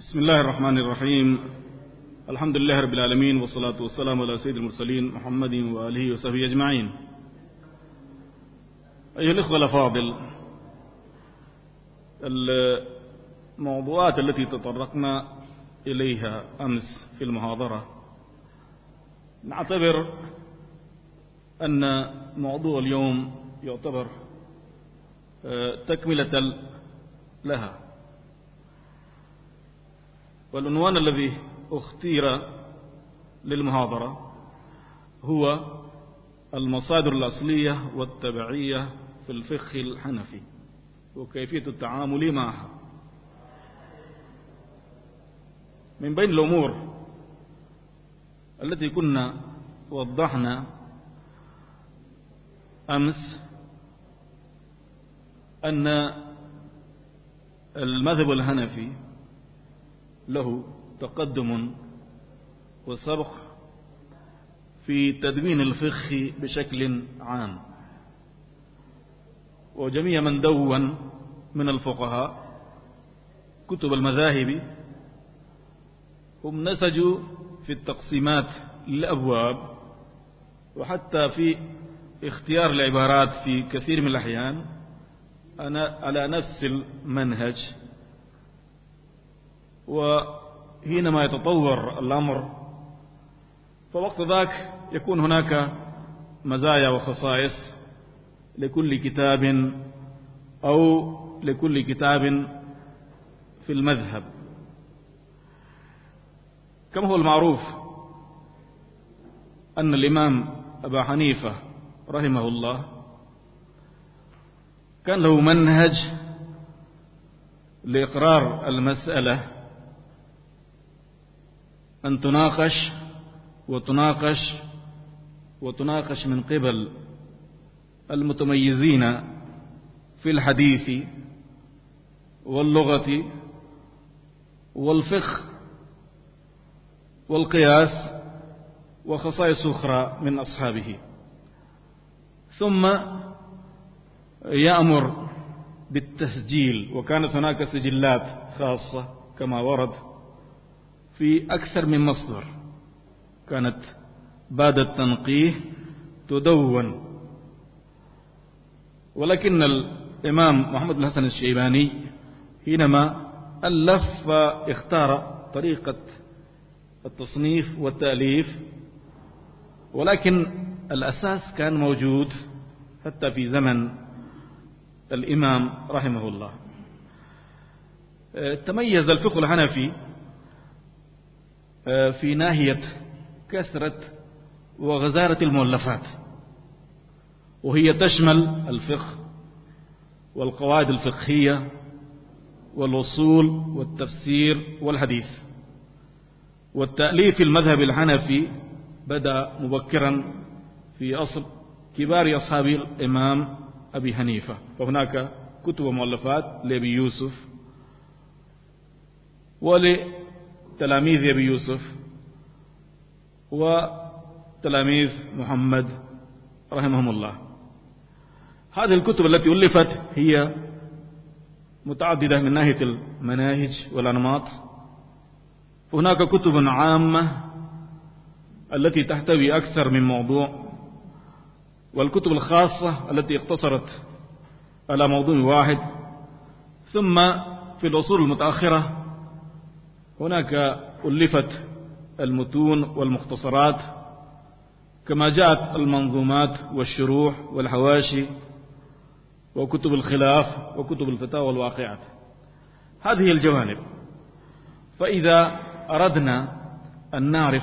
بسم الله الرحمن الرحيم. الحمد لله رب العالمين والصلاة والسلام على سيد المرسلين محمد وآله وصحبه أجمعين. أيها الإخوة الأفاضل الموضوعات التي تطرقنا إليها أمس في المحاضرة نعتبر أن موضوع اليوم يعتبر تكملة لها. والعنوان الذي أختير للمحاضرة هو المصادر الأصلية والتبعية في الفقه الحنفي وكيفية التعامل معها. من بين الأمور التي كنا وضحنا أمس أن المذهب الحنفي له تقدم وسبق في تدوين الفقه بشكل عام. وجميع من دون من الفقهاء كتب المذاهب هم نسجوا في التقسيمات للأبواب وحتى في اختيار العبارات في كثير من الأحيان. أنا على نفس المنهج. وحينما يتطور الأمر فوقت ذاك يكون هناك مزايا وخصائص لكل كتاب أو لكل كتاب في المذهب. كما هو المعروف أن الإمام أبا حنيفة رحمه الله كان له منهج لإقرار المسألة أن تناقش وتناقش وتناقش من قبل المتميزين في الحديث واللغة والفقه والقياس وخصائص أخرى من أصحابه. ثم يأمر بالتسجيل وكانت هناك سجلات خاصة كما ورد في أكثر من مصدر. كانت بعد التنقيه تدون. ولكن الإمام محمد بن الحسن الشيباني حينما ألف واختار طريقة التصنيف والتأليف ولكن الأساس كان موجود حتى في زمن الإمام رحمه الله. تميز الفقه الحنفي في ناحية كثرة وغزارة المؤلفات وهي تشمل الفقه والقواعد الفقهية والوصول والتفسير والحديث. والتأليف المذهب الحنفي بدأ مبكرا في أصل كبار أصحاب الإمام أبي حنيفة. فهناك كتب ومؤلفات لأبي يوسف ولتلاميذ أبي يوسف. وتلاميذ محمد رحمهم الله. هذه الكتب التي ألفت هي متعددة من ناحية المناهج والأنماط. هناك كتب عامة التي تحتوي أكثر من موضوع والكتب الخاصة التي اقتصرت على موضوع واحد. ثم في الأصول المتأخرة هناك ألفت المتون والمختصرات كما جاءت المنظومات والشروح والحواشي وكتب الخلاف وكتب الفتاوى الواقعات هذه الجوانب. فإذا أردنا أن نعرف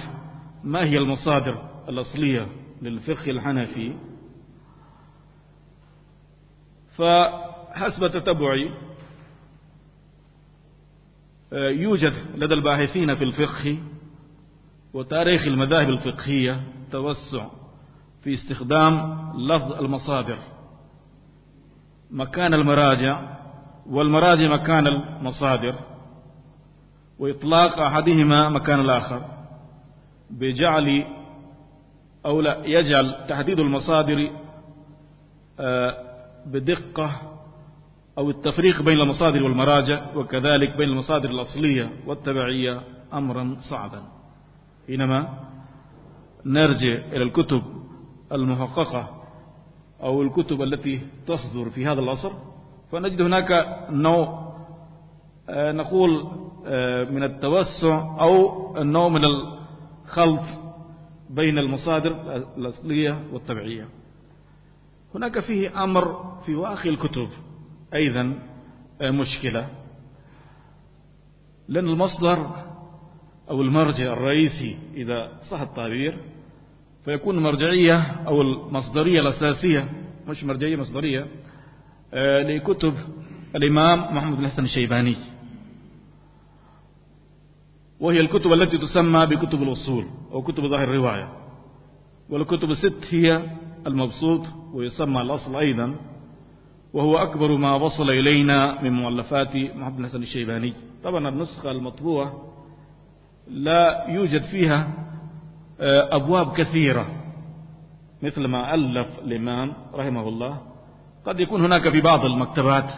ما هي المصادر الأصلية للفقه الحنفي فحسب تتبعي يوجد لدى الباحثين في الفقه وتاريخ المذاهب الفقهية توسع في استخدام لفظ المصادر. مكان المراجع والمراجع مكان المصادر وإطلاق أحدهما مكان الآخر بجعل أو لا يجعل تحديد المصادر بدقة أو التفريق بين المصادر والمراجع وكذلك بين المصادر الأصلية والتبعية أمرا صعبا. حينما نرجع إلى الكتب المحققة أو الكتب التي تصدر في هذا العصر. فنجد هناك نوع آه، نقول آه، من التوسع أو النوع من الخلط بين المصادر الأصلية والتبعية. هناك فيه أمر في واقع الكتب. أيضا آه، مشكلة. لأن المصدر أو المرجع الرئيسي إذا صح التعبير فيكون المرجعية أو المصدرية الأساسية مش مرجعية مصدرية آه، لكتب الإمام محمد بن الحسن الشيباني. وهي الكتب التي تسمى بكتب الأصول أو كتب ظاهر الرواية. والكتب الست هي المبسوط ويسمى الأصل أيضا وهو أكبر ما وصل إلينا من مؤلفات محمد الحسن الشيباني. طبعا النسخة المطبوعة لا يوجد فيها آه، أبواب كثيرة مثل ما ألف الإمام رحمه الله. قد يكون هناك في بعض المكتبات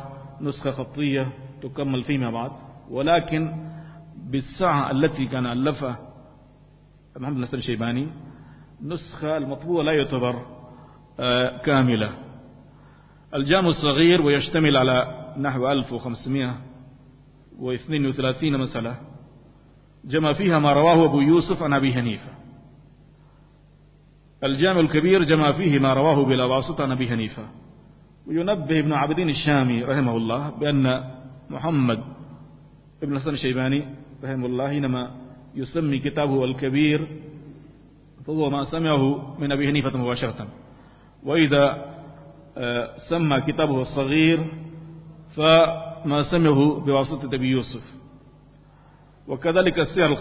نسخة خطية تكمل فيما بعد ولكن بالسعة التي كان ألفها محمد نصر الشيباني نسخة المطبوعة لا يعتبر آه، كاملة. الجامع الصغير ويشتمل على نحو 1532 مسألة جمع فيها ما رواه أبو يوسف عن أبي حنيفة. الجامع الكبير جمع فيه ما رواه بلا واسطة عن أبي حنيفة. وينبه ابن عبدين الشامي رحمه الله بأن محمد ابن الحسن الشيباني رحمه الله حينما يسمي كتابه الكبير فهو ما سمعه من أبي حنيفة مباشرة. وإذا سمى كتابه الصغير فما سمعه بواسطة أبي يوسف. وكذلك السير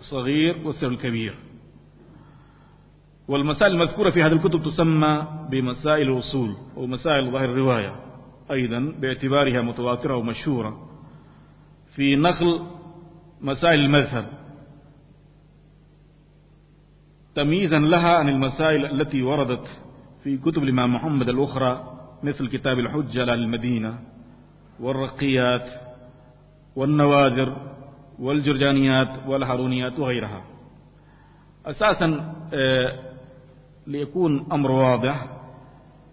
الصغير والسير الكبير. والمسائل المذكورة في هذه الكتب تسمى بمسائل الأصول ومسائل ظاهر الرواية أيضا باعتبارها متواترة ومشهورة في نقل مسائل المذهب تمييزا لها عن المسائل التي وردت في كتب الإمام محمد الأخرى مثل كتاب الحجة للمدينة والرقيات والنوادر والجرجانيات والهارونيات وغيرها. أساسا آه، ليكون أمر واضح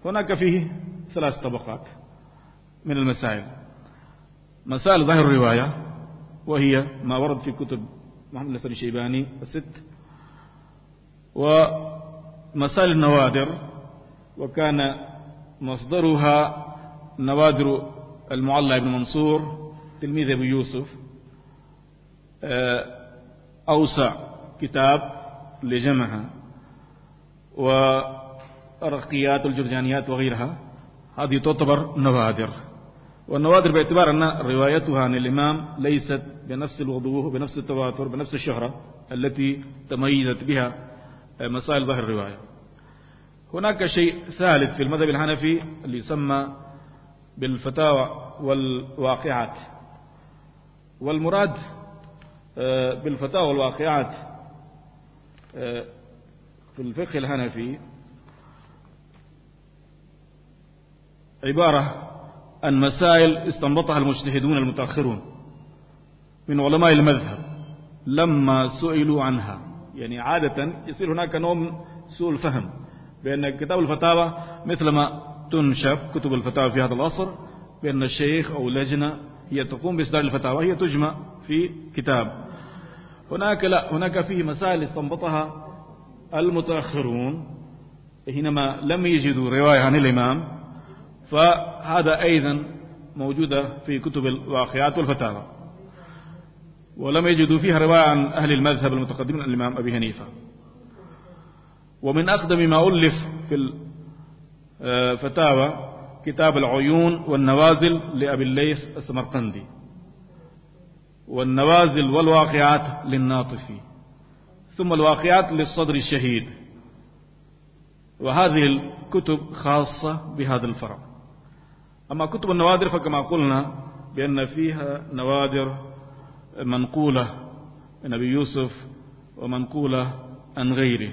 هناك فيه ثلاث طبقات من المسائل. مسائل ظاهر الرواية وهي ما ورد في كتب محمد الحسن الشيباني الست ومسائل النوادر وكان مصدرها نوادر المعلى بن منصور تلميذ أبو يوسف. آه، أوسع كتاب لجمعها. ورقيات الجرجانيات وغيرها. هذه تعتبر نوادر. والنوادر باعتبار أن روايتها عن الإمام ليست بنفس الوضوح بنفس التواتر بنفس الشهرة التي تميزت بها مسائل ظهر الرواية. هناك شيء ثالث في المذهب الحنفي اللي يسمى بالفتاوى والواقعات. والمراد آه، بالفتاوى والواقعات آه، في الفقه الحنفي عبارة عن مسائل استنبطها المجتهدون المتأخرون من علماء المذهب لما سئلوا عنها. يعني عادة يصير هناك نوع سوء الفهم. بأن كتاب الفتاوى مثل ما تنشب كتب الفتاوى في هذا العصر بأن الشيخ أو لجنة هي تقوم بإصدار الفتاوى هي تجمع في كتاب. هناك لا هناك فيه مسائل استنبطها المتأخرون حينما لم يجدوا رواية عن الإمام فهذا أيضا موجودة في كتب الواقعات والفتاوى. ولم يجدوا فيها رواية عن أهل المذهب المتقدمين الإمام أبي حنيفة. ومن أقدم ما ألف في الفتاوى كتاب العيون والنوازل لأبي الليث السمرقندي. والنوازل والواقعات للناطفي. ثم الواقعات للصدر الشهيد. وهذه الكتب خاصة بهذا الفرع. أما كتب النوادر فكما قلنا بأن فيها نوادر منقولة من أبي يوسف ومنقولة عن غيره.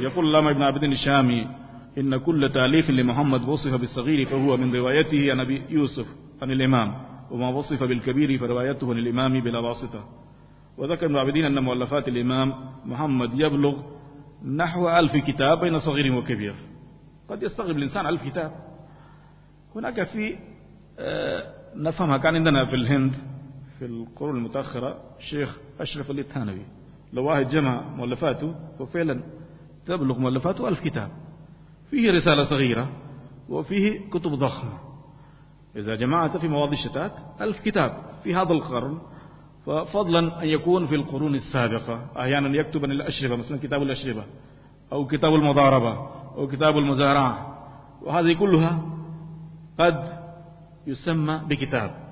يقول لما ابن عبد الشامي إن كل تأليف لمحمد وصف بالصغير فهو من روايته عن أبي يوسف عن الإمام وما وصف بالكبير فروايته عن الإمام بلا واسطة. وذكر ابن عابدين أن مؤلفات الإمام محمد يبلغ نحو ألف كتاب بين صغير وكبير. قد يستغرب الإنسان ألف كتاب. هناك في آه، نفهمها. كان عندنا في الهند في القرون المتأخرة الشيخ أشرف الثانوي لو واحد جمع مؤلفاته وفعلا تبلغ مؤلفاته ألف كتاب. فيه رسالة صغيرة وفيه كتب ضخمة. إذا جمعت في مواضيع الشتات ألف كتاب في هذا القرن. ففضلا أن يكون في القرون السابقة. أحيانا يكتب عن الأشربة مثلا كتاب الأشربة أو كتاب المضاربة أو كتاب المزارعة. وهذه كلها قد يسمى بكتاب.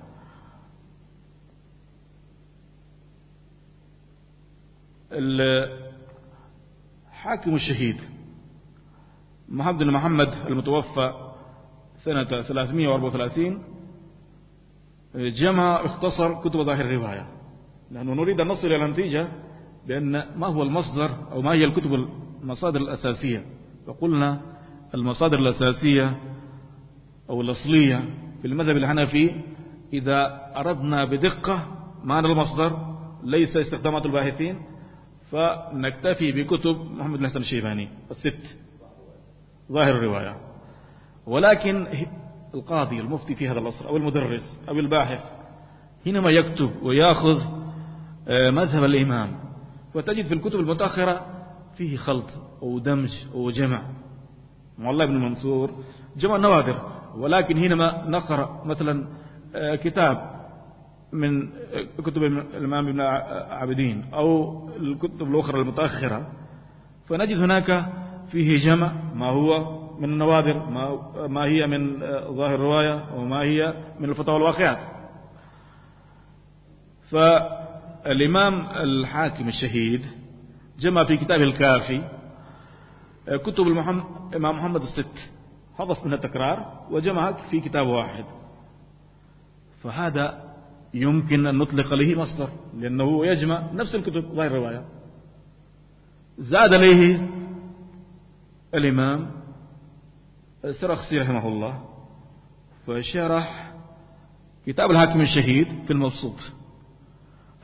الحاكم الشهيد محمد بن محمد المتوفى سنة 334 جمع اختصر كتب ظاهر الرواية. لأنه نريد أن نصل إلى نتيجة بأن ما هو المصدر أو ما هي الكتب المصادر الأساسية. فقلنا المصادر الأساسية أو الأصلية في المذهب الحنفي إذا أردنا بدقة معنى المصدر ليس استخدامات الباحثين فنكتفي بكتب محمد بن حسن الشيباني الست ظاهر الرواية. ولكن القاضي المفتي في هذا العصر أو المدرس أو الباحث حينما يكتب ويأخذ آه، مذهب الإمام وتجد في الكتب المتأخرة فيه خلط أو دمج أو جمع. والله بن منصور جمع نوادر ولكن حينما نقرأ مثلا آه، كتاب من كتب الإمام ابن عابدين أو الكتب الأخرى المتأخرة فنجد هناك فيه جمع ما هو من النوادر ما, ما هي من ظاهر الرواية وما هي من الفتاوى الواقعات. فالإمام الحاكم الشهيد جمع في كتابه الكافي كتب الإمام محمد الست حدث من التكرار وجمعها في كتاب واحد. فهذا يمكن أن نطلق عليه مصدر لأنه يجمع نفس الكتب ظاهر الرواية. زاد عليه الإمام السرخسي رحمه الله فشرح كتاب الحاكم الشهيد في المبسوط.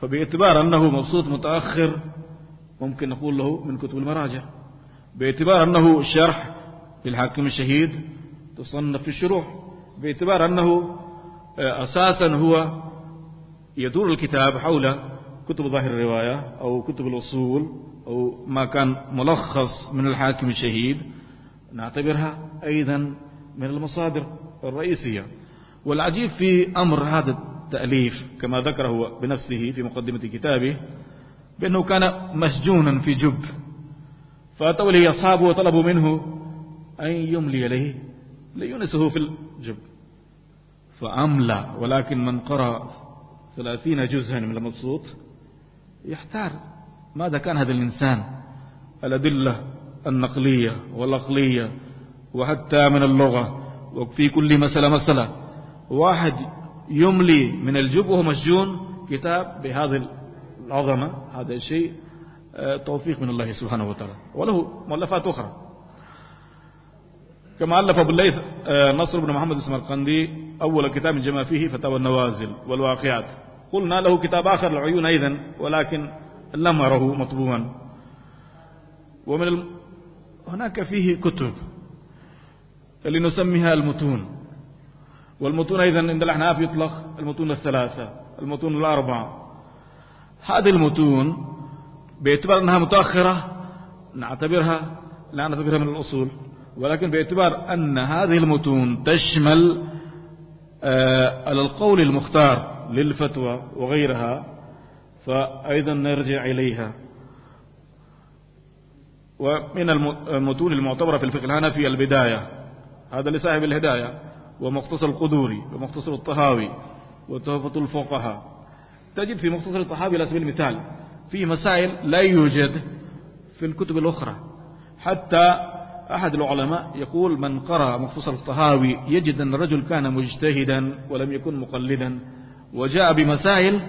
فباعتبار أنه مبسوط متأخر ممكن نقول له من كتب المراجع. باعتبار أنه شرح للحاكم الشهيد تصنف في الشروح. باعتبار أنه أساسا هو يدور الكتاب حول كتب ظاهر الرواية أو كتب الأصول أو ما كان ملخص من الحاكم الشهيد نعتبرها أيضا من المصادر الرئيسية. والعجيب في أمر هذا التأليف كما ذكره بنفسه في مقدمة كتابه بأنه كان مسجونا في جب فأتوا له أصحابه وطلبوا منه أن يملي إليه ليونسه في الجب. فأملى ولكن من قرأ ثلاثين جزءا من المبسوط يحتار ماذا كان هذا الإنسان؟ الأدلة النقلية والأقلية وحتى من اللغة وفي كل مسألة مسألة. واحد يملي من الجب وهو مسجون كتاب بهذه العظمة هذا الشيء آه، توفيق من الله سبحانه وتعالى. وله مؤلفات أخرى. كما ألف أبو الليث آه، نصر بن محمد السمرقندي أول كتاب جمع فيه فتاوى النوازل والواقعات. قلنا له كتاب آخر العيون أيضا ولكن لم أره مطبوعا ومن الم... هناك فيه كتب اللي نسميها المتون. والمتون أيضا عند الأحناف يطلق المتون الثلاثة المتون الأربعة. هذه المتون باعتبار أنها متأخرة نعتبرها لا نعتبرها من الأصول ولكن باعتبار أن هذه المتون تشمل آه، القول المختار للفتوى وغيرها فأيضا نرجع إليها. ومن المتون المعتبرة في الفقه الهنفي البداية. هذا لصاحب الهداية ومختصر القدوري ومختصر الطهاوي وتهفة الفقهاء. تجد في مختصر الطهاوي على سبيل المثال في مسائل لا يوجد في الكتب الأخرى. حتى أحد العلماء يقول من قرأ مختصر الطهاوي يجد أن الرجل كان مجتهدا ولم يكن مقلدا. وجاء بمسائل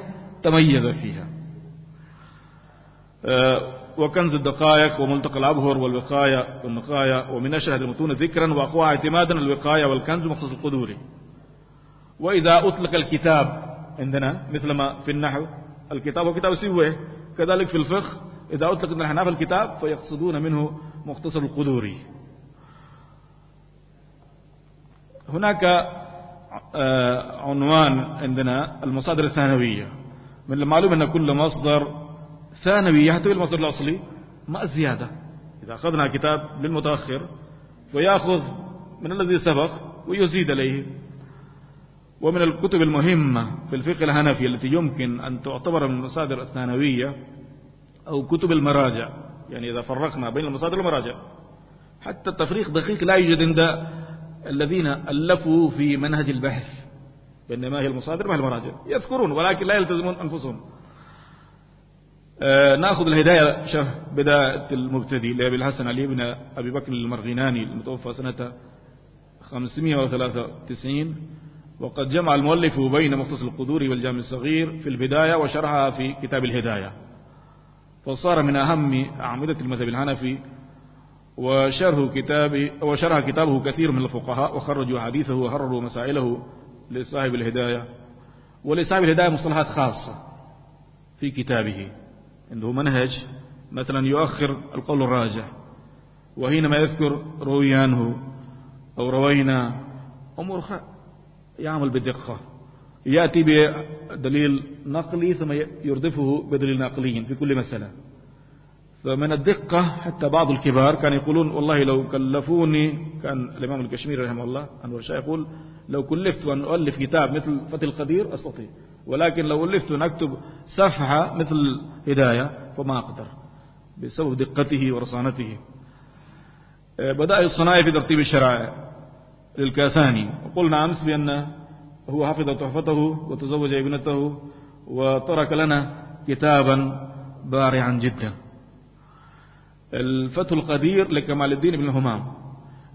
تميز فيها. آه، وكنز الدقائق وملتقى الأبهر والوقاية والنقاية ومن أشهر المتون ذكرا وأقوى اعتمادا الوقاية والكنز مخصوص القدوري وإذا أطلق الكتاب عندنا مثل ما في النحو الكتاب وكتاب سوى كذلك في الفقه إذا أطلق الحناف الكتاب فيقصدون منه مختصر القدوري هناك عنوان عندنا المصادر الثانوية. من المعلوم أن كل مصدر ثانوي يحتوي المصدر الأصلي ما الزيادة. إذا أخذنا كتاب للمتأخر ويأخذ من الذي سبق ويزيد عليه ومن الكتب المهمة في الفقه الهنفي التي يمكن أن تعتبر من المصادر الثانوية أو كتب المراجع. يعني إذا فرقنا بين المصادر والمراجع. حتى التفريق دقيق لا يوجد عند الذين ألفوا في منهج البحث بأن ما هي المصادر ما هي المراجع؟ يذكرون ولكن لا يلتزمون أنفسهم. آه نأخذ الهداية شرح بداية المبتدي لأبي الحسن علي بن أبي بكر المرغيناني المتوفى سنة 593 وقد جمع المؤلف بين مختصر القدور والجامع الصغير في البداية وشرحها في كتاب الهداية. فصار من أهم أعمدة المذهب الحنفي وشرح كتاب وشرح كتابه كثير من الفقهاء وخرجوا حديثه وهرروا مسائله لصاحب الهداية. ولصاحب الهداية مصطلحات خاصة في كتابه. عنده منهج مثلا يؤخر القول الراجح وحينما يذكر رويانه أو روينا أمور يعمل بدقة. يأتي بدليل نقلي ثم يردفه بدليل نقلي في كل مسألة. فمن الدقة حتى بعض الكبار كان يقولون والله لو كلفوني كان الإمام الكشميري رحمه الله أنور الشاه يقول لو كلفت أن أؤلف كتاب مثل فتح القدير أستطيع ولكن لو ألفت أن أكتب صفحة مثل هداية فما أقدر بسبب دقته ورصانته. بدأ الصناعي في ترتيب الشرائع للكاساني. وقلنا أمس بأن هو حفظ تحفته وتزوج ابنته وترك لنا كتابا بارعا جدا. الفتح القدير لكمال الدين بن الهمام.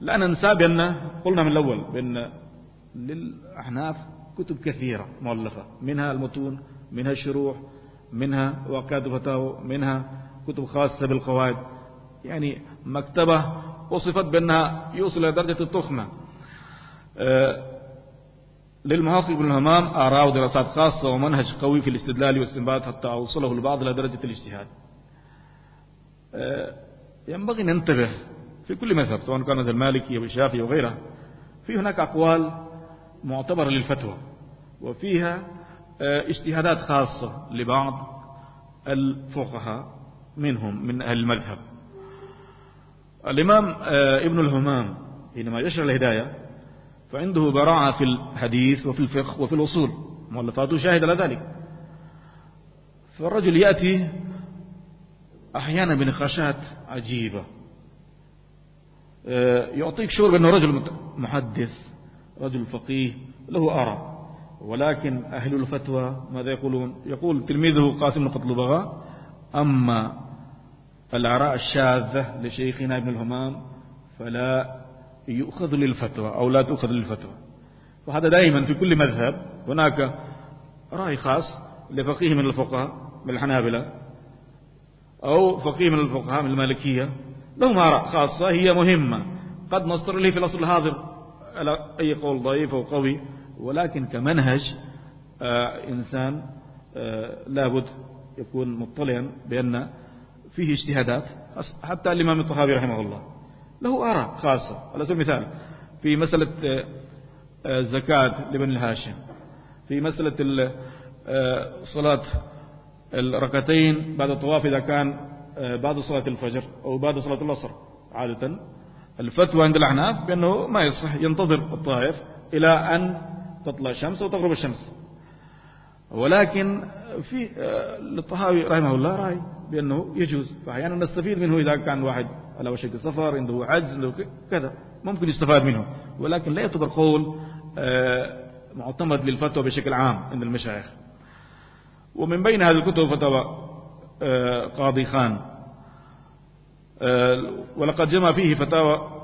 لا ننسى بأن قلنا من الأول بأن للأحناف كتب كثيرة مؤلفة. منها المتون منها الشروح منها واقعات فتاوى منها كتب خاصة بالقواعد. يعني مكتبة وصفت بأنها يوصل إلى درجة التخمة. أه للمحقق بن الهمام آراء ودراسات خاصة ومنهج قوي في الاستدلال والاستنباط حتى أوصله البعض إلى درجة الاجتهاد. ينبغي ننتبه في كل مذهب سواء كان المالكي أو الشافعي وغيره في هناك أقوال معتبرة للفتوى وفيها أه اجتهادات خاصة لبعض الفقهاء منهم من أهل المذهب. الإمام أه ابن الهمام حينما يشرح الهداية فعنده براعة في الحديث وفي الفقه وفي الأصول مؤلفاته شاهد على ذلك. فالرجل يأتي أحيانا بنقاشات عجيبة. آه، يعطيك شعور بأنه رجل محدث رجل فقيه له أرى ولكن أهل الفتوى ماذا يقولون؟ يقول تلميذه قاسم بن قطلبغة أما الآراء الشاذة لشيخنا ابن الهمام فلا يؤخذ للفتوى أو لا تؤخذ للفتوى. وهذا دائما في كل مذهب. هناك رأي خاص لفقيه من الفقهاء من الحنابلة. أو فقيه من الفقهاء من المالكية لهم آراء خاصة هي مهمة. قد نصدر له في الأصل الحاضر على أي قول ضعيف أو قوي ولكن كمنهج آه إنسان آه لابد يكون مطلعا بأن فيه اجتهادات حتى الإمام الطحاوي رحمه الله. له آراء خاصة. على سبيل المثال في مسألة الزكاة لبن الهاشم في مسألة صلاة الركعتين بعد الطواف إذا كان بعد صلاة الفجر أو بعد صلاة العصر. عادة الفتوى عند الأحناف بأنه ما يصح ينتظر الطائف إلى أن تطلع الشمس وتغرب الشمس. ولكن في للطهاوي رحمه الله رأي بأنه يجوز فأحيانا نستفيد منه إذا كان واحد على وشك السفر عنده عجز كذا ممكن يستفاد منه. ولكن لا يعتبر قول معتمد للفتوى بشكل عام عند المشايخ. ومن بين هذه الكتب فتوى قاضي خان. ولقد جمع فيه فتاوى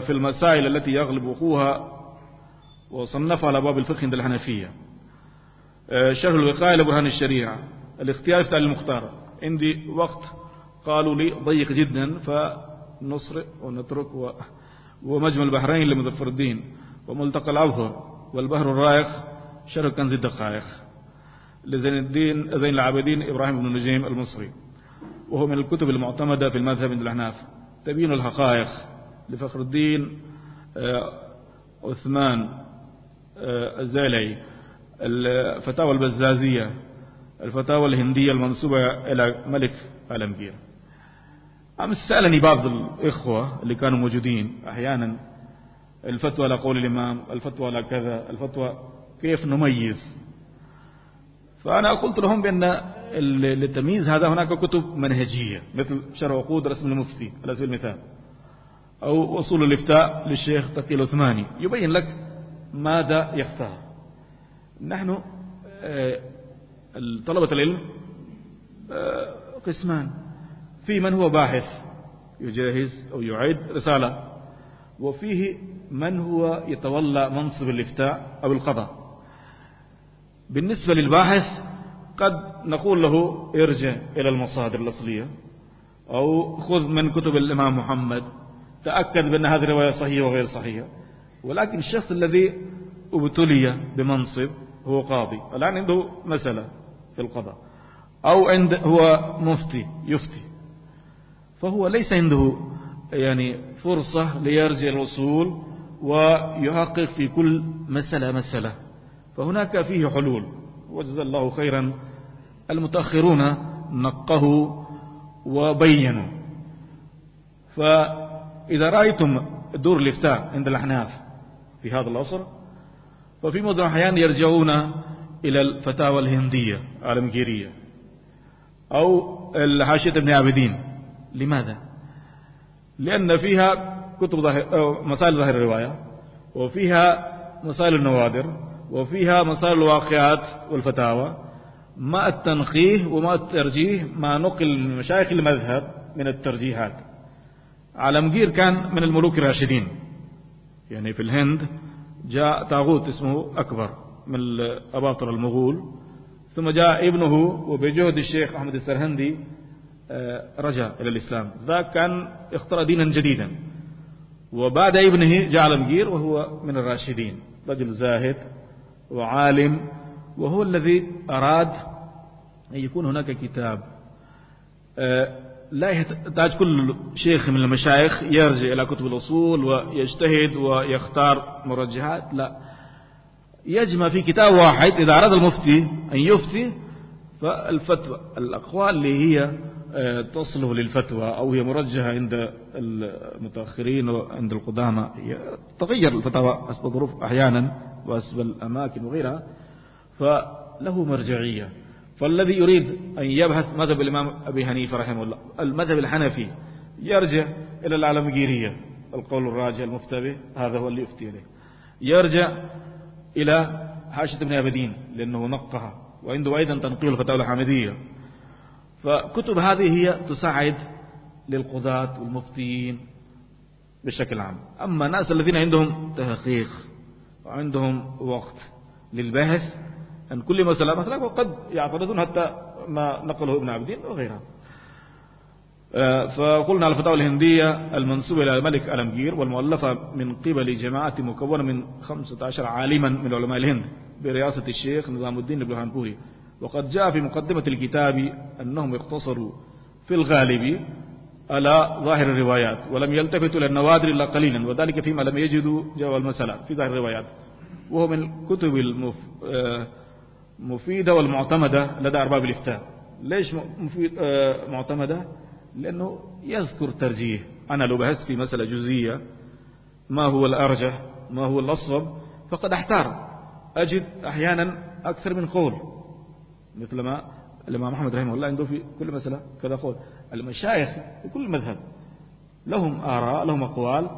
في المسائل التي يغلب وقوها وصنفها على باب الفقه عند الحنفية. شرح الوقاية لبرهان الشريعة الاختيار في المختار. عندي وقت قالوا لي ضيق جدا فنصر ونترك و... ومجمع البحرين لمظفر الدين وملتقى الأبهر والبحر الرايق شرح كنز الدقائق. لزين الدين زين العابدين إبراهيم بن نجيم المصري. وهو من الكتب المعتمدة في المذهب عند الأحناف. تبين الحقائق لفخر الدين آه، عثمان آه، الزالعي الفتاوى البزازية الفتاوى الهندية المنسوبة إلى ملك الأنبياء أمس سألني بعض الإخوة اللي كانوا موجودين أحيانا الفتوى على قول الإمام الفتوى على كذا الفتوى كيف نميز فأنا قلت لهم بأن للتمييز هذا هناك كتب منهجية مثل شرح وقود رسم المفتي على سبيل المثال أو وصول الإفتاء للشيخ تقي العثماني يبين لك ماذا يختار. نحن آه، طلبة العلم آه، قسمان. في من هو باحث يجهز أو يعد رسالة وفيه من هو يتولى منصب الإفتاء أو القضاء. بالنسبة للباحث قد نقول له ارجع إلى المصادر الأصلية أو خذ من كتب الإمام محمد تأكد بأن هذه الرواية صحيحة وغير صحيحة. ولكن الشخص الذي ابتلي بمنصب هو قاضي. الآن عنده مسألة في القضاء. أو عند هو مفتي يفتي. فهو ليس عنده يعني فرصة ليرجع الوصول ويحقق في كل مسألة مسألة. فهناك فيه حلول. وجزا الله خيرا. المتأخرون نقه وبينوا. فإذا رأيتم دور الإفتاء عند الأحناف في هذا العصر ففي معظم الأحيان يرجعون إلى الفتاوى الهندية الأمجيرية أو الحاشية ابن عابدين. لماذا؟ لأن فيها كتب ظاهر مسائل ظاهر الرواية وفيها مسائل النوادر وفيها مسائل الواقعات والفتاوى مع التنخيه ومع الترجيح ما نقل من مشايخ المذهب من الترجيحات. على مجير كان من الملوك الراشدين. يعني في الهند جاء طاغوت اسمه أكبر من الأباطرة المغول ثم جاء ابنه وبجهد الشيخ أحمد السرهندي آه، رجع إلى الإسلام. ذاك كان اخترع دينا جديدا. وبعد ابنه جاء علمجير وهو من الراشدين رجل زاهد وعالم وهو الذي أراد أن يكون هناك كتاب. آه، لا يحتاج كل شيخ من المشايخ يرجع إلى كتب الأصول ويجتهد ويختار مرجحات لا. يجمع في كتاب واحد إذا أراد المفتي أن يفتي فالفتوى الأقوال اللي هي آه، تصله للفتوى أو هي مرجحة عند المتأخرين وعند القدامى تغير الفتاوى حسب الظروف أحيانا. وحسب الأماكن وغيرها فله مرجعية. فالذي يريد أن يبحث مذهب الإمام أبي حنيفة رحمه الله المذهب الحنفي يرجع إلى العلمجيرية القول الراجع المفتبه هذا هو اللي يفتي إليه يرجع إلى حاشة ابن أبدين لأنه نقها وعنده أيضا تنقيل الفتاوى الحامدية فكتب هذه هي تساعد للقضاة والمفتيين بشكل عام. أما الناس الذين عندهم تحقيق وعندهم وقت للباحث عن كل مسألة مثلا وقد يعترضون حتى ما نقله ابن عبدين وغيرها. آه، فقلنا الفتاوى الهندية المنسوبة إلى الملك ألمجير والمؤلفة من قبل جماعة مكونة من 15 عالما من علماء الهند برئاسة الشيخ نظام الدين البرهانبوري وقد جاء في مقدمة الكتاب أنهم اقتصروا في الغالب على ظاهر الروايات ولم يلتفتوا إلى النوادر إلا قليلا وذلك فيما لم يجدوا جواب المسألة في ظاهر الروايات. وهو من الكتب المفيدة والمعتمدة لدى أرباب الإفتاء. ليش آه، معتمدة؟ لأنه يذكر ترجيح. أنا لو بحثت في مسألة جزئية ما هو الأرجح؟ ما هو الأصوب فقد أحتار. أجد أحيانا أكثر من قول. مثل ما الإمام أحمد رحمه الله عنده في كل مسألة كذا قول. المشايخ في كل مذهب. لهم آراء لهم أقوال.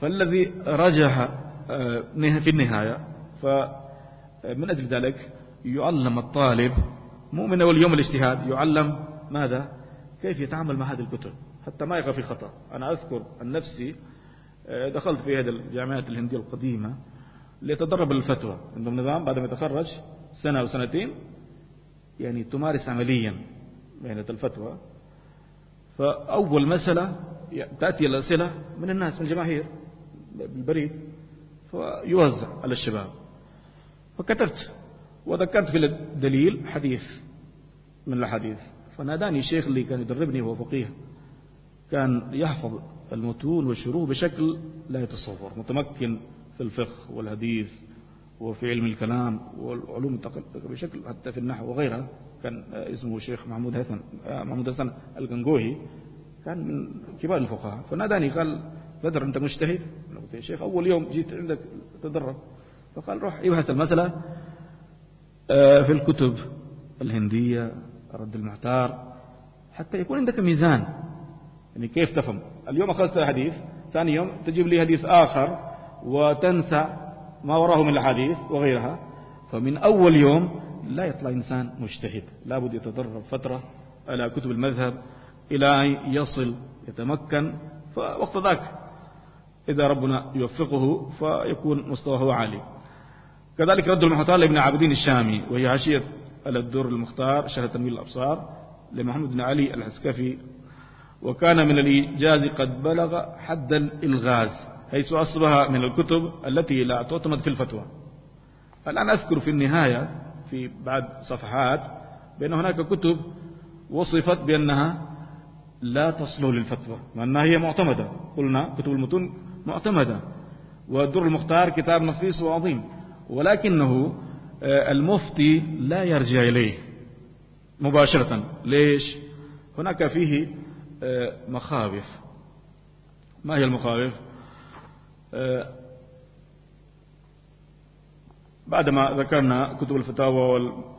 فالذي رجح آه، في النهاية فمن أجل ذلك يعلم الطالب مو من أول يوم الاجتهاد يعلم ماذا؟ كيف يتعامل مع هذه الكتب حتى ما يقع في خطأ. أنا أذكر عن نفسي آه، دخلت في هذه الجامعات الهندية القديمة ليتدرب الفتوى عندهم نظام بعد ما يتخرج سنة أو سنتين يعني تمارس عمليا مهنة الفتوى. فأول مسألة تأتي الأسئلة من الناس من الجماهير بالبريد فيوزع على الشباب. فكتبت وذكرت في الدليل حديث من الحديث فناداني الشيخ اللي كان يدربني هو فقيه كان يحفظ المتون والشروح بشكل لا يتصور متمكن في الفقه والحديث وفي علم الكلام والعلوم بشكل حتى في النحو وغيرها. كان اسمه الشيخ محمود هيثم محمود حسن القنقوهي كان من كبار الفقهاء. فناداني قال بدر أنت مجتهد؟ قلت يا شيخ أول يوم جيت عندك تدرب. فقال روح يبحث المسألة آه، في الكتب الهندية رد المعتار حتى يكون عندك ميزان. يعني كيف تفهم؟ اليوم أخذت حديث ثاني يوم تجيب لي حديث آخر وتنسى ما وراه من الحديث وغيرها. فمن أول يوم لا يطلع إنسان مجتهد لابد يتدرب فترة على كتب المذهب إلى أن يصل يتمكن فوقت ذاك إذا ربنا يوفقه فيكون مستواه عالي. كذلك رد المحطار لابن عابدين الشامي وهي عشية الدور المختار شهر تنوير الأبصار لمحمد بن علي العسكفي. وكان من الإيجاز قد بلغ حد الإلغاز حيث أصبح من الكتب التي لا تعتمد في الفتوى. الآن أذكر في النهاية في بعد صفحات بأن هناك كتب وصفت بأنها لا تصلح للفتوى لأنها هي معتمدة. قلنا كتب المتون معتمدة. والدر المختار كتاب نفيس وعظيم. ولكنه آه، المفتي لا يرجع إليه مباشرة. ليش؟ هناك فيه آه، مخاوف. ما هي المخاوف؟ آه، بعدما ذكرنا كتب الفتاوى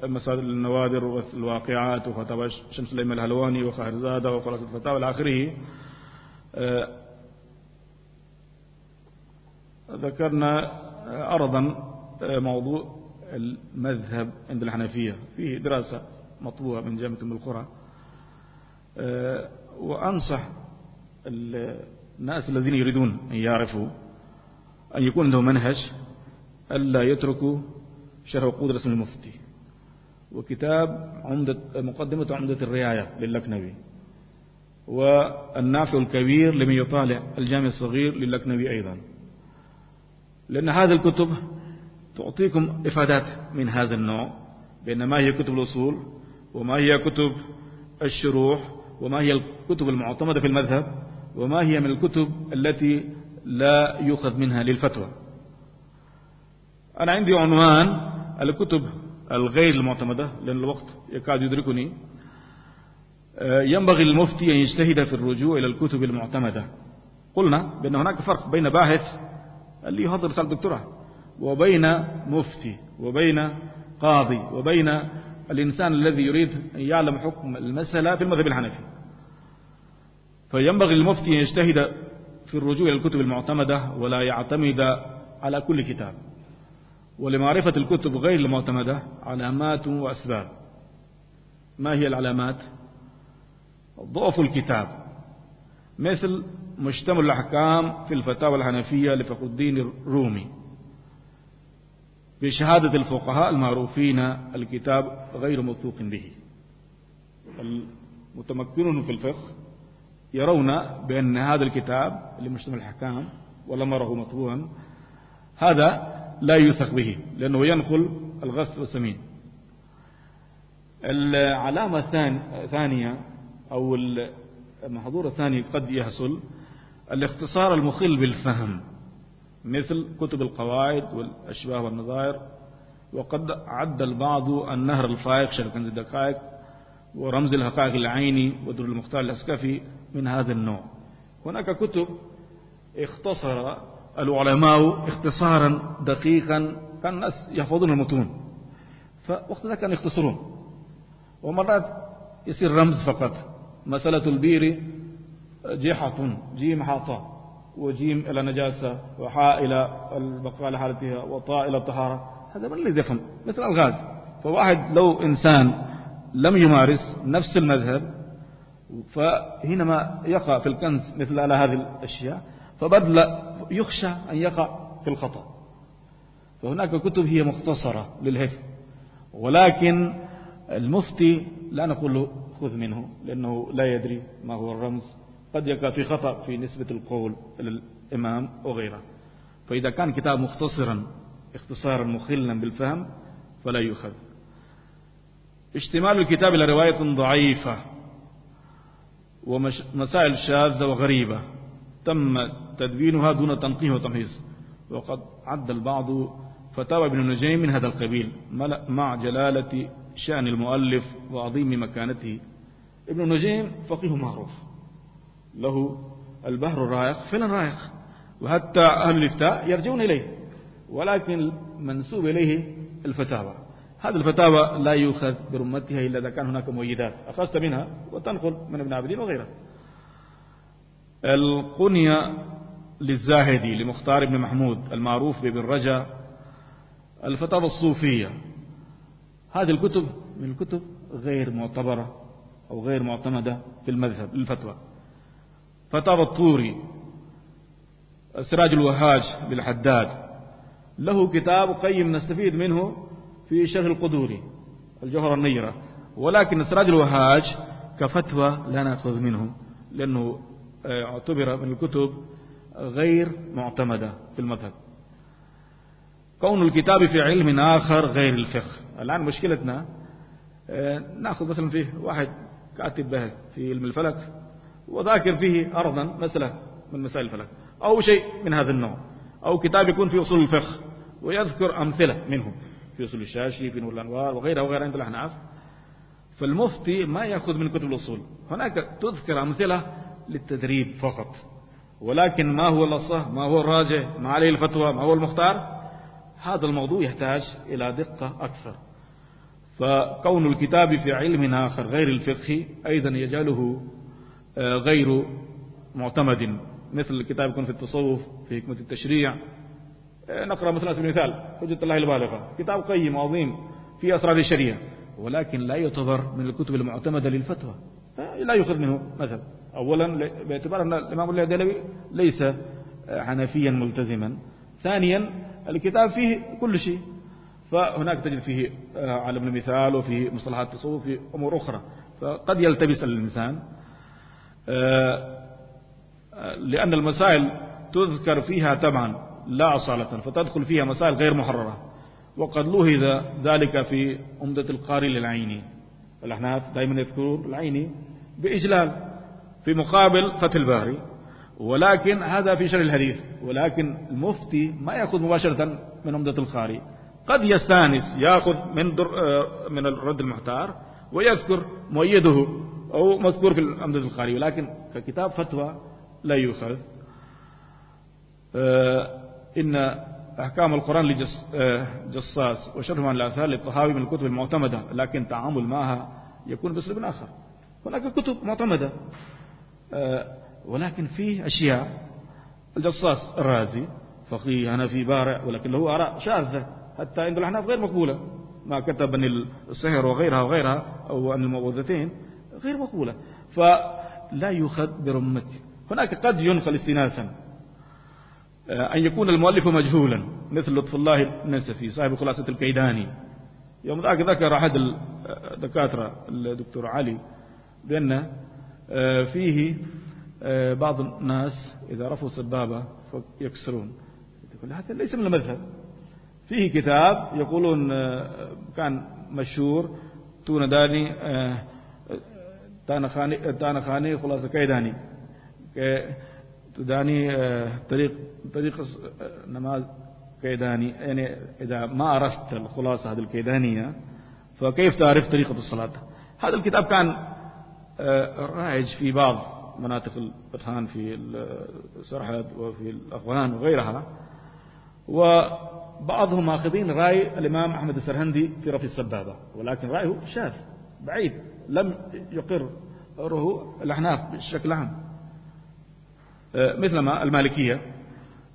والمسائل النوادر والواقعات وفتاوى شمس الأئمة الهلواني وخهرزادة وخلاصة الفتاوى إلى آخره ذكرنا أرضا موضوع المذهب عند الحنفية. فيه دراسة مطبوعة من جامعة أم القرى آه، وأنصح الناس الذين يريدون أن يعرفوا أن يكون عندهم منهج ألا يتركوا شرح وقود رسم المفتي. وكتاب عمدة مقدمة عمدة الرعاية للكنبي. والنافع الكبير لمن يطالع الجامع الصغير للكنبي أيضا. لأن هذه الكتب تعطيكم إفادات من هذا النوع بأن ما هي كتب الأصول وما هي كتب الشروح وما هي الكتب المعتمدة في المذهب وما هي من الكتب التي لا يؤخذ منها للفتوى. أنا عندي عنوان الكتب الغير المعتمدة لأن الوقت يكاد يدركني. ينبغي للمفتي أن يجتهد في الرجوع إلى الكتب المعتمدة. قلنا بأن هناك فرق بين باحث اللي يحضر رسالة دكتوراه وبين مفتي وبين قاضي وبين الإنسان الذي يريد أن يعلم حكم المسألة في المذهب الحنفي. فينبغي للمفتي أن يجتهد في الرجوع إلى الكتب المعتمدة ولا يعتمد على كل كتاب. ولمعرفة الكتب غير المعتمدة علامات وأسباب. ما هي العلامات؟ ضعف الكتاب مثل مشتمل الأحكام في الفتاوى الحنفية لفخر الدين الرومي. بشهادة الفقهاء المعروفين الكتاب غير موثوق به. المتمكنون في الفقه يرون بأن هذا الكتاب اللي مشتمل الحكام ولم يره مطبوعا. هذا لا يوثق به لأنه ينخل الغث والسمين العلامة الثانية أو المحظور الثاني قد يحصل الاختصار المخل بالفهم مثل كتب القواعد والأشباه والنظائر. وقد عد البعض النهر الفائق شرح كنز الدقائق ورمز الحقائق العيني ودر المختار الأسكفي من هذا النوع. هناك كتب اختصر العلماء اختصارا دقيقا كان الناس يحفظون المتون فوقت ذلك كانوا يختصرون. ومرات يصير رمز فقط مسألة البير جيحة جيم حاطة وجيم إلى نجاسة وحاء إلى البقاء حالتها وطاء إلى الطهارة. هذا من الذي يفهم؟ مثل الغاز. فواحد لو إنسان لم يمارس نفس المذهب فحينما يقع في الكنز مثل على هذه الأشياء. فبدل يخشى أن يقع في الخطأ. فهناك كتب هي مختصرة للحفظ ولكن المفتي لا نقول له خذ منه لأنه لا يدري ما هو الرمز. قد يقع في خطأ في نسبة القول للإمام وغيره. فإذا كان كتاب مختصرا اختصارا مخلا بالفهم فلا يؤخذ. اشتمال الكتاب إلى رواية ضعيفة ومسائل شاذة وغريبة. تم تدوينها دون تنقيه وتمحيص وقد عد البعض فتاوى ابن النجيم من هذا القبيل مع جلالة شأن المؤلف وعظيم مكانته. ابن النجيم فقيه معروف. له البحر الرائق فعلا رائق وحتى أهل الإفتاء يرجون إليه ولكن منسوب إليه الفتاوى. هذه الفتاوى لا يؤخذ برمتها إلا إذا كان هناك مؤيدات أخذت منها وتنقل من ابن عبدين وغيره. القنية للزاهدي لمختار بن محمود المعروف بابن رجا الفتاوى الصوفية. هذه الكتب من الكتب غير معتبرة أو غير معتمدة في المذهب للفتوى فتاوى الطوري السراج الوهاج للحداد له كتاب قيم نستفيد منه في شرح القدوري الجوهر النيرة. ولكن سراج الوهاج كفتوى لا نأخذ منه لأنه اعتبر من الكتب غير معتمدة في المذهب. كون الكتاب في علم آخر غير الفقه. الآن مشكلتنا آه، نأخذ مثلا فيه واحد كاتب به في علم الفلك وذاكر فيه أرضا مسألة من مسائل الفلك أو شيء من هذا النوع أو كتاب يكون في أصول الفقه ويذكر أمثلة منه في أصول الشاشي في نور الأنوار وغيرها وغيرها عند الأحناف. فالمفتي ما يأخذ من كتب الأصول. هناك تذكر أمثلة للتدريب فقط. ولكن ما هو الأصح؟ ما هو الراجع ما عليه الفتوى؟ ما هو المختار؟ هذا الموضوع يحتاج إلى دقة أكثر. فكون الكتاب في علم آخر غير الفقه أيضا يجعله آه، غير معتمد. مثل الكتاب يكون في التصوف في حكمة التشريع. آه، نقرأ مثلا سبيل المثال حجة الله البالغة. كتاب قيم عظيم في أسرار الشريعة ولكن لا يعتبر من الكتب المعتمدة للفتوى. آه، لا يؤخذ منه مثلا. أولا باعتبار أن الإمام الدلوي ليس حنفيا ملتزما. ثانيا الكتاب فيه كل شيء. فهناك تجد فيه علم المثال وفيه مصطلحات التصوف وفيه أمور أخرى. فقد يلتبس الإنسان. لأن المسائل تذكر فيها طبعا لا أصالة فتدخل فيها مسائل غير محررة. وقد لوهذ ذلك في عمدة القاري للعيني الأحناف دائما يذكرون العيني بإجلال. في مقابل فتح الباري ولكن هذا في شر الحديث. ولكن المفتي ما يأخذ مباشرة من عمدة القاري قد يستانس يأخذ من در آه، من الرد المحتار ويذكر مؤيده أو مذكور في عمدة القاري ولكن ككتاب فتوى لا يؤخذ. آه، إن أحكام القرآن لجصاص آه، وشرح عن الآثار للطهاوي من الكتب المعتمدة لكن تعامل معها يكون بأسلوب آخر. هناك كتب معتمدة. ولكن فيه أشياء. الجصاص الرازي فقيه أنا في بارع ولكن له آراء شاذة حتى عند الأحناف غير مقبولة. ما كتب عن السحر وغيرها وغيرها أو عن الموذتين غير مقبولة. فلا يؤخذ برمته هناك قد ينقل استناسا آه، أن يكون المؤلف مجهولا مثل لطف الله النسفي صاحب خلاصة الكيداني. يوم ذاك ذكر أحد الدكاترة الدكتور علي بأن آه، فيه آه، بعض الناس إذا رفوا سبابة يكسرون. يقول هذا ليس من المذهب. فيه كتاب يقولون كان مشهور تون داني تانا خاني خلاصة كيداني تداني آه، طريق طريق آه، نماز كيداني يعني إذا ما عرفت الخلاصة هذه الكيدانية فكيف تعرف طريقة الصلاة؟ هذا الكتاب كان آه، رائج في بعض مناطق البطحان في السرحد وفي الأخوان وغيرها. وبعضهم ماخذين رأي الإمام أحمد السرهندي في رفع السبابة ولكن رأيه شاذ بعيد لم يقر روح الأحناف بشكل عام. آه، مثلما المالكية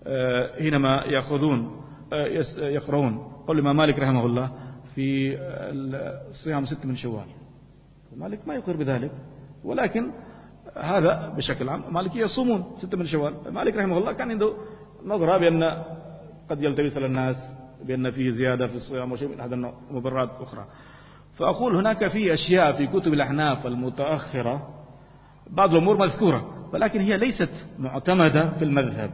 آه، حينما يأخذون آه، يقرؤون. قول الإمام مالك رحمه الله في صيام ست من شوال. مالك ما يقر بذلك. ولكن هذا بشكل عام مالكية يصومون ستة من شوال. مالك رحمه الله كان عنده نظرة بأن قد يلتبس للناس بأن فيه زيادة في الصيام وشيء من هذا مبررات أخرى. فأقول هناك في أشياء في كتب الأحناف المتأخرة بعض الأمور مذكورة ولكن هي ليست معتمدة في المذهب.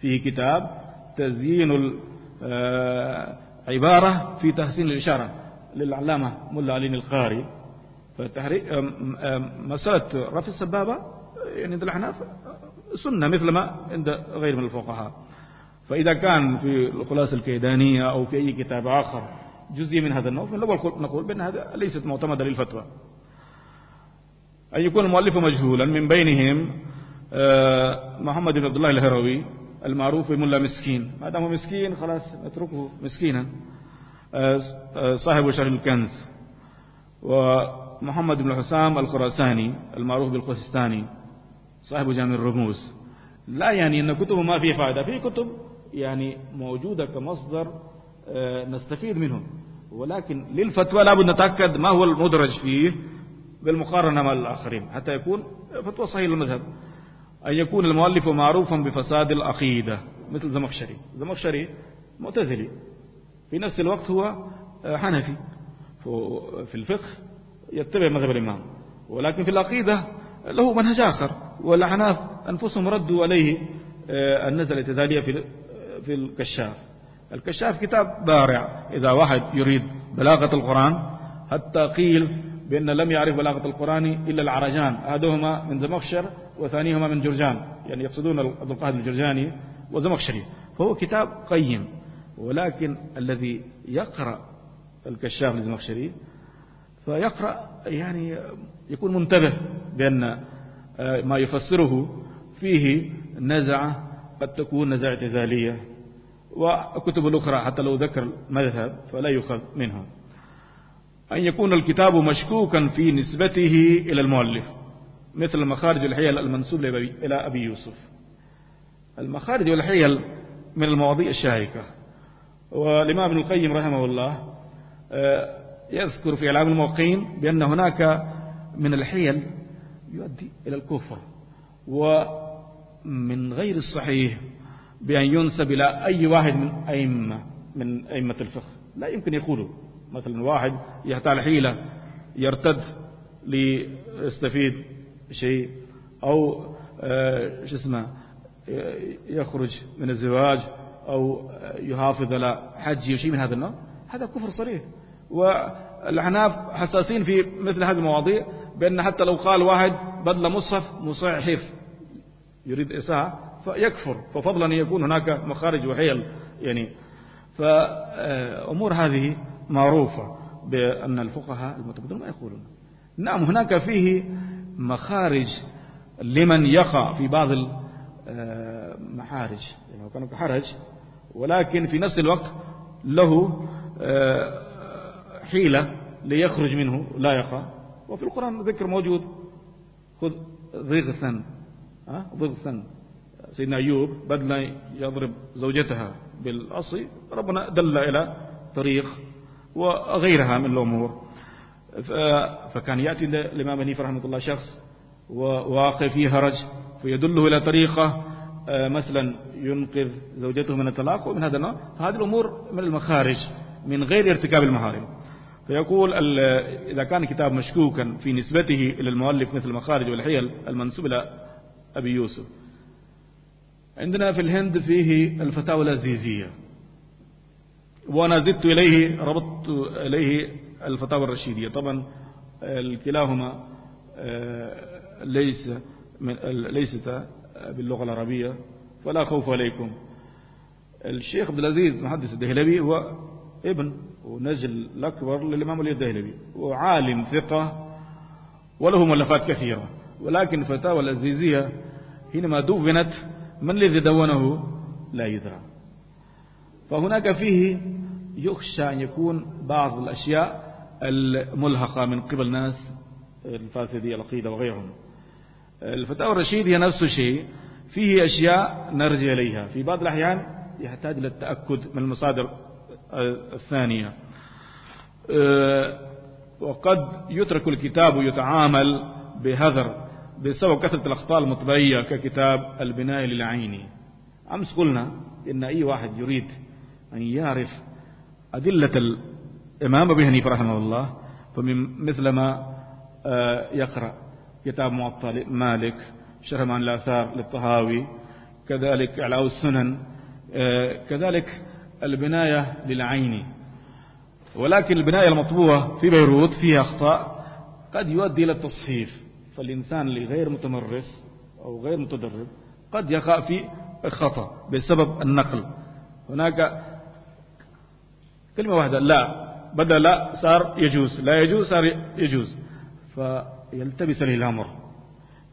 في كتاب تزيين آه، عبارة في تحسين الإشارة للعلامة ملا علي القاري مسألة رفع السبابة يعني عند الأحناف سنة مثل ما عند غير من الفقهاء. فإذا كان في الخلاصة الكيدانية أو في أي كتاب آخر جزء من هذا النوع فالأول نقول بأن هذا ليست معتمدة للفتوى. أن يكون المؤلف مجهولا من بينهم آه، محمد بن عبد الله الهروي المعروف بملا مسكين. ما دام مسكين خلاص نتركه مسكينا. آه، آه، صاحب شرح الكنز. ومحمد بن حسام الخراساني المعروف بالخوستاني صاحب جامع الرموز. لا يعني أن كتبه ما فيه فائدة في كتب يعني موجودة كمصدر نستفيد منه ولكن للفتوى لابد نتأكد ما هو المدرج فيه بالمقارنة مع الآخرين حتى يكون فتوى صحيح المذهب أن يكون المؤلف معروفا بفساد العقيدة مثل زمخشري. زمخشري معتزلي في نفس الوقت هو حنفي. في الفقه يتبع مذهب الإمام. ولكن في العقيدة له منهج آخر والأحناف أنفسهم ردوا عليه آه، النزل الإعتزالية في في الكشاف. الكشاف كتاب بارع إذا واحد يريد بلاغة القرآن حتى قيل بأن لم يعرف بلاغة القرآن إلا العرجان أحدهما من زمخشر وثانيهما من جرجان يعني يقصدون عبد القادر الجرجاني وزمخشري. فهو كتاب قيم ولكن الذي يقرأ الكشاف لزمخشري فيقرأ يعني يكون منتبه بأن آه، ما يفسره فيه نزعة قد تكون نزعة اعتزالية وكتب الأخرى حتى لو ذكر مذهب فلا يؤخذ منها. أن يكون الكتاب مشكوكا في نسبته إلى المؤلف مثل المخارج والحيل المنسوب إلى أبي يوسف. المخارج والحيل من المواضيع الشائكة. والإمام ابن القيم رحمه الله آه، يذكر في إعلام الموقعين بأن هناك من الحيل يؤدي إلى الكفر ومن غير الصحيح بأن ينسب إلى أي واحد من أئمة من أئمة الفقه. لا يمكن يقوله مثلا واحد يحتال حيلة يرتد ليستفيد شيء أو آه، شو اسمه يخرج من الزواج أو يحافظ على حج شيء من هذا النوع. هذا كفر صريح. والأحناف حساسين في مثل هذه المواضيع بأن حتى لو قال واحد بدل مصحف مصحف. يريد إساءة فيكفر. ففضلا أن يكون هناك مخارج وحيل. يعني فأمور هذه معروفة بأن الفقهاء المتقدمون ما يقولون. نعم هناك فيه مخارج لمن يقع في بعض المحارج يعني كان كحرج ولكن في نفس الوقت له آه، حيلة ليخرج منه لا يقع وفي القرآن ذكر موجود. خذ ضيغ ثن سيدنا أيوب بدل يضرب زوجتها بالعصي ربنا دل إلى طريق وغيرها من الأمور. فكان يأتي الإمام حنيفة رحمه الله شخص وواقع فيه هرج فيدله إلى طريقة آه، مثلا ينقذ زوجته من الطلاق ومن هذا النوع. فهذه الأمور من المخارج من غير ارتكاب المحارم فيقول إذا كان كتاب مشكوكا في نسبته إلى المؤلف مثل المخارج والحيل المنسوب إلى أبي يوسف. عندنا في الهند فيه الفتاوى الأزيزية وأنا زدت إليه ربطت إليه الفتاوى الرشيدية. طبعا كلاهما آه، ليس ليست باللغة العربية فلا خوف عليكم. الشيخ عبد العزيز محدث الدهلبي هو ابن ونجل الأكبر للإمام ولي الدهلبي وعالم ثقة وله مؤلفات كثيرة ولكن الفتاوى الأزيزية حينما دونت من الذي دونه لا يدرى. فهناك فيه يخشى أن يكون بعض الأشياء الملحقة من قبل ناس الفاسدية العقيدة وغيرهم. الفتاوى الرشيد هي نفس الشيء فيه أشياء نرجع إليها. في بعض الأحيان يحتاج إلى التأكد من المصادر. الثانية. وقد يترك الكتاب ويتعامل بهذر بسبب كثرة الأخطاء المطبعية ككتاب البناء للعيني أمس قلنا إن أي واحد يريد أن يعرف أدلة الإمام أبي حنيفة رحمه الله فمن مثل ما آه، يقرأ كتاب معطى مالك شرح عن الآثار للطهاوي كذلك إعلاء السنن آه، كذلك البناية للعين. ولكن البناية المطبوعة في بيروت فيها أخطاء قد يؤدي إلى التصحيف. فالإنسان اللي غير متمرس أو غير متدرب قد يقع في خطأ بسبب النقل. هناك كلمة واحدة لا. بدل لا صار يجوز لا يجوز صار يجوز. فيلتبس له الأمر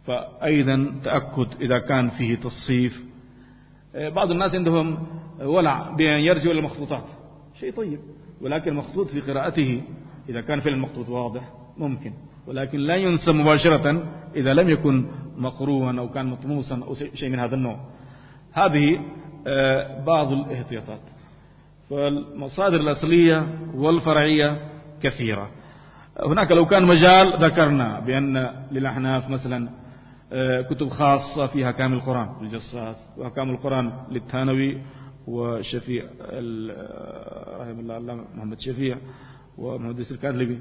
فأيضا تأكد إذا كان فيه تصيف بعض الناس عندهم ولع بأن يرجعوا إلى المخطوطات. شيء طيب ولكن المخطوط في قراءته إذا كان فعل المخطوط واضح ممكن. ولكن لا ينسى مباشرة إذا لم يكن مقروءا أو كان مطموسا أو شيء من هذا النوع. هذه آه، بعض الاحتياطات. فالمصادر الأصلية والفرعية كثيرة. هناك لو كان مجال ذكرنا بأن للأحناف مثلا كتب خاصة فيها كامل القرآن. للجصاص وكامل القرآن للثانوي وشفيع رحمه الله الله محمد شفيع ومحمد ياسر الكادلبي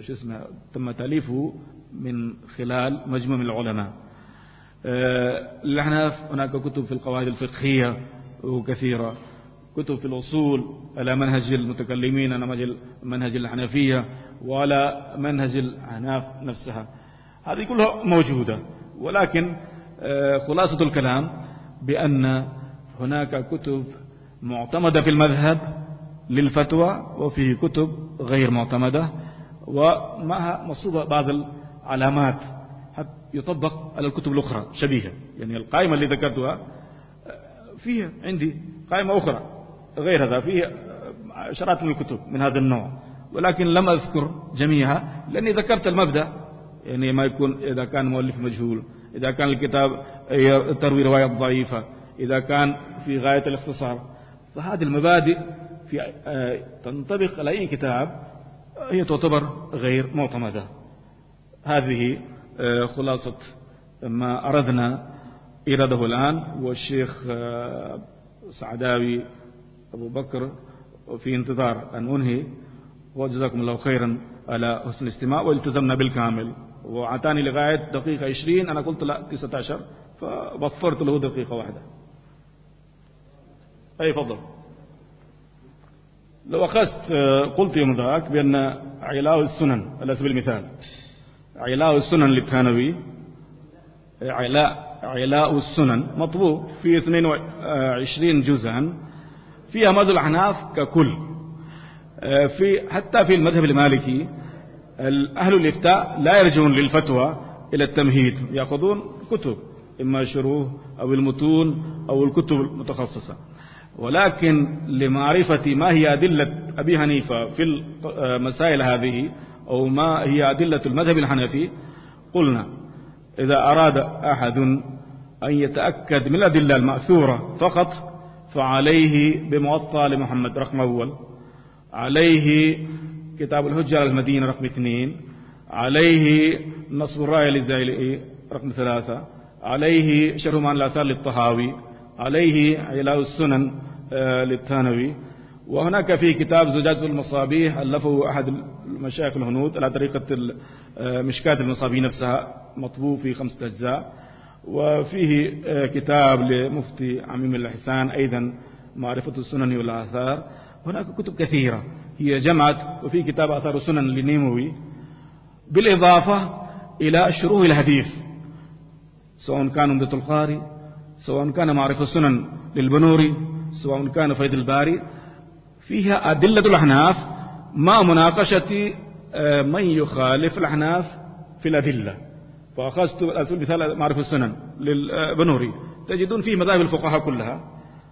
شو اسمه تم تأليفه من خلال مجموع من العلماء. الأحناف آه، هناك كتب في القواعد الفقهية وكثيرة. كتب في الأصول على منهج المتكلمين على منهج الحنفية وعلى منهج الأحناف نفسها. هذه كلها موجودة. ولكن آه، خلاصة الكلام بأن هناك كتب معتمدة في المذهب للفتوى وفيه كتب غير معتمدة ومعها مصوبة بعض العلامات يطبق على الكتب الأخرى شبيهة. يعني القائمة اللي ذكرتها فيها عندي قائمة أخرى غير هذا فيها عشرات من الكتب من هذا النوع. ولكن لم أذكر جميعها لأني ذكرت المبدأ يعني ما يكون إذا كان مؤلف مجهول. إذا كان الكتاب تروي رواية ضعيفة. إذا كان في غاية الاختصار. فهذه المبادئ في آه، تنطبق على أي كتاب هي تعتبر غير معتمدة. هذه آه، خلاصة ما أردنا إراده الآن. والشيخ آه، سعداوي أبو بكر. في انتظار أن أنهي. وجزاكم الله خيرا على حسن الاستماع. والتزمنا بالكامل. وعطاني لغاية دقيقة 20 أنا قلت لا 19 فوفرت له دقيقة واحدة. أي فضل لو أخذت قلت يوم ذاك بأن علاء السنن على سبيل المثال علاء السنن للثانوي علاء علاء السنن مطبوع في 22 جزءا فيها مذهب الأحناف ككل. آه، في حتى في المذهب المالكي أهل الإفتاء لا يرجعون للفتوى إلى التمهيد يأخذون كتب إما شروه أو المتون أو الكتب المتخصصة. ولكن لمعرفة ما هي أدلة أبي حنيفة في المسائل هذه أو ما هي أدلة المذهب الحنفي قلنا إذا أراد أحد أن يتأكد من الأدلة المأثورة فقط فعليه بموطأ لمحمد رقم أول عليه كتاب الهجة المدينة رقم اثنين. عليه نصب الرأي للزائلئي رقم ثلاثة. عليه شرح مان الآثار للطهاوي عليه علاء السنن آه، للثانوي. وهناك في كتاب زجاج المصابيح ألفه أحد المشايخ الهنود على طريقة آه، مشكات المصابيح نفسها مطبوع في خمسة أجزاء. وفيه آه، كتاب لمفتي عميم الإحسان أيضا معرفة السنن والآثار. هناك كتب كثيرة. هي جمعت وفي كتاب آثار السنن لنيموي بالإضافة إلى شروح الحديث سواء كان عمدة القاري سواء كان معرفة السنن للبنوري سواء كان فيض الباري فيها أدلة الأحناف مع مناقشة آه، من يخالف الأحناف في الأدلة. فأخذت مثال معرفة السنن للبنوري. تجدون فيه مذاهب الفقهاء كلها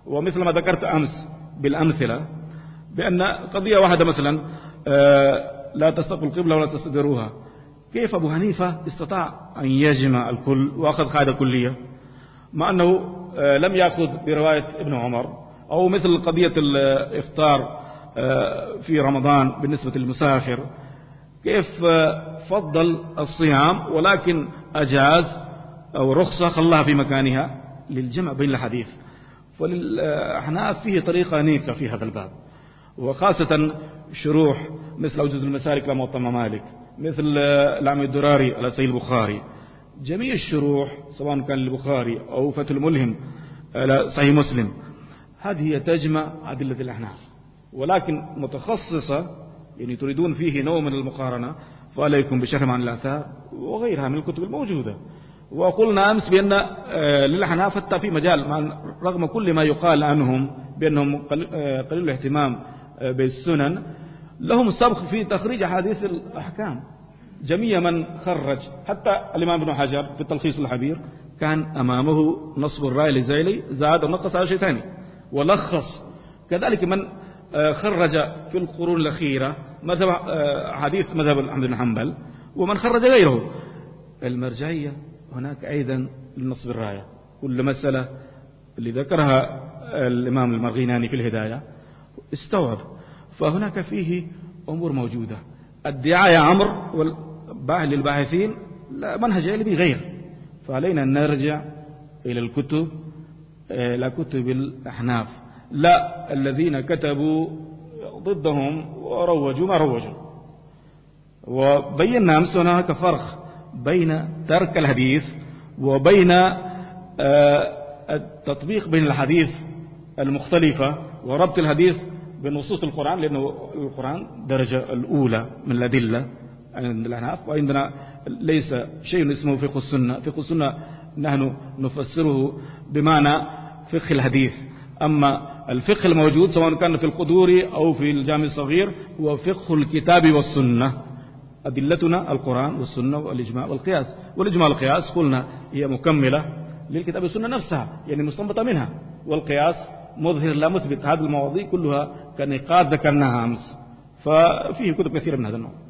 ومثل ما ذكرت أمس بالأمثلة بأن قضية واحدة مثلا آه، لا تستقبل القبلة ولا تستدروها. كيف أبو حنيفة استطاع أن يجمع الكل وأخذ قاعدة كلية؟ مع أنه آه، لم يأخذ برواية ابن عمر أو مثل قضية الإفطار آه، في رمضان بالنسبة للمسافر. كيف فضل الصيام ولكن أجاز أو رخصة خلاها في مكانها للجمع بين الحديث فللأحناف فيه طريقة أنيقة في هذا الباب. وخاصة شروح مثل أوجز المسالك لموطن مالك مثل العم الدراري على سيد البخاري. جميع الشروح سواء كان للبخاري أو فتح الملهم على صحيح مسلم. هذه هي تجمع أدلة الأحناف. ولكن متخصصة يعني تريدون فيه نوع من المقارنة فعليكم بشرح عن الآثار وغيرها من الكتب الموجودة. وقلنا أمس بأن آه، للأحناف حتى في مجال رغم كل ما يقال عنهم بأنهم آه، قليل الاهتمام آه، بالسنن لهم سبق في تخريج أحاديث الأحكام. جميع من خرج حتى الإمام ابن حجر في التلخيص الحبير كان أمامه نصب الرأي لزيلي زاد ونقص على شيء ثاني ولخص. كذلك من خرج في القرون الأخيرة مذهب حديث مذهب أحمد بن حنبل ومن خرج غيره. المرجعية هناك أيضا لنصب الراية. كل مسألة اللي ذكرها الإمام المرغيناني في الهداية. استوعب. فهناك فيه أمور موجودة. الدعاية أمر والباحث للباحثين لا منهج علمي غير. فعلينا أن نرجع إلى الكتب إلى كتب الأحناف. لا الذين كتبوا ضدهم وروجوا ما روجوا. وبينا أمس هناك فرق بين ترك الحديث وبين آه، التطبيق بين الحديث المختلفة وربط الحديث بنصوص القرآن لأنه القرآن درجة الأولى من الأدلة عند الأحناف. وعندنا ليس شيء اسمه فقه السنة. فقه السنة نحن نفسره بمعنى فقه الحديث. أما الفقه الموجود سواء كان في القدور أو في الجامع الصغير هو فقه الكتاب والسنة. أدلتنا القرآن والسنة والإجماع والقياس. والإجماع والقياس قلنا هي مكملة للكتاب والسنة نفسها يعني مستنبطة منها. والقياس مظهر لا مثبت. هذه المواضيع كلها كنقاط ذكرناها أمس. ففيه كتب كثيرة من هذا النوع.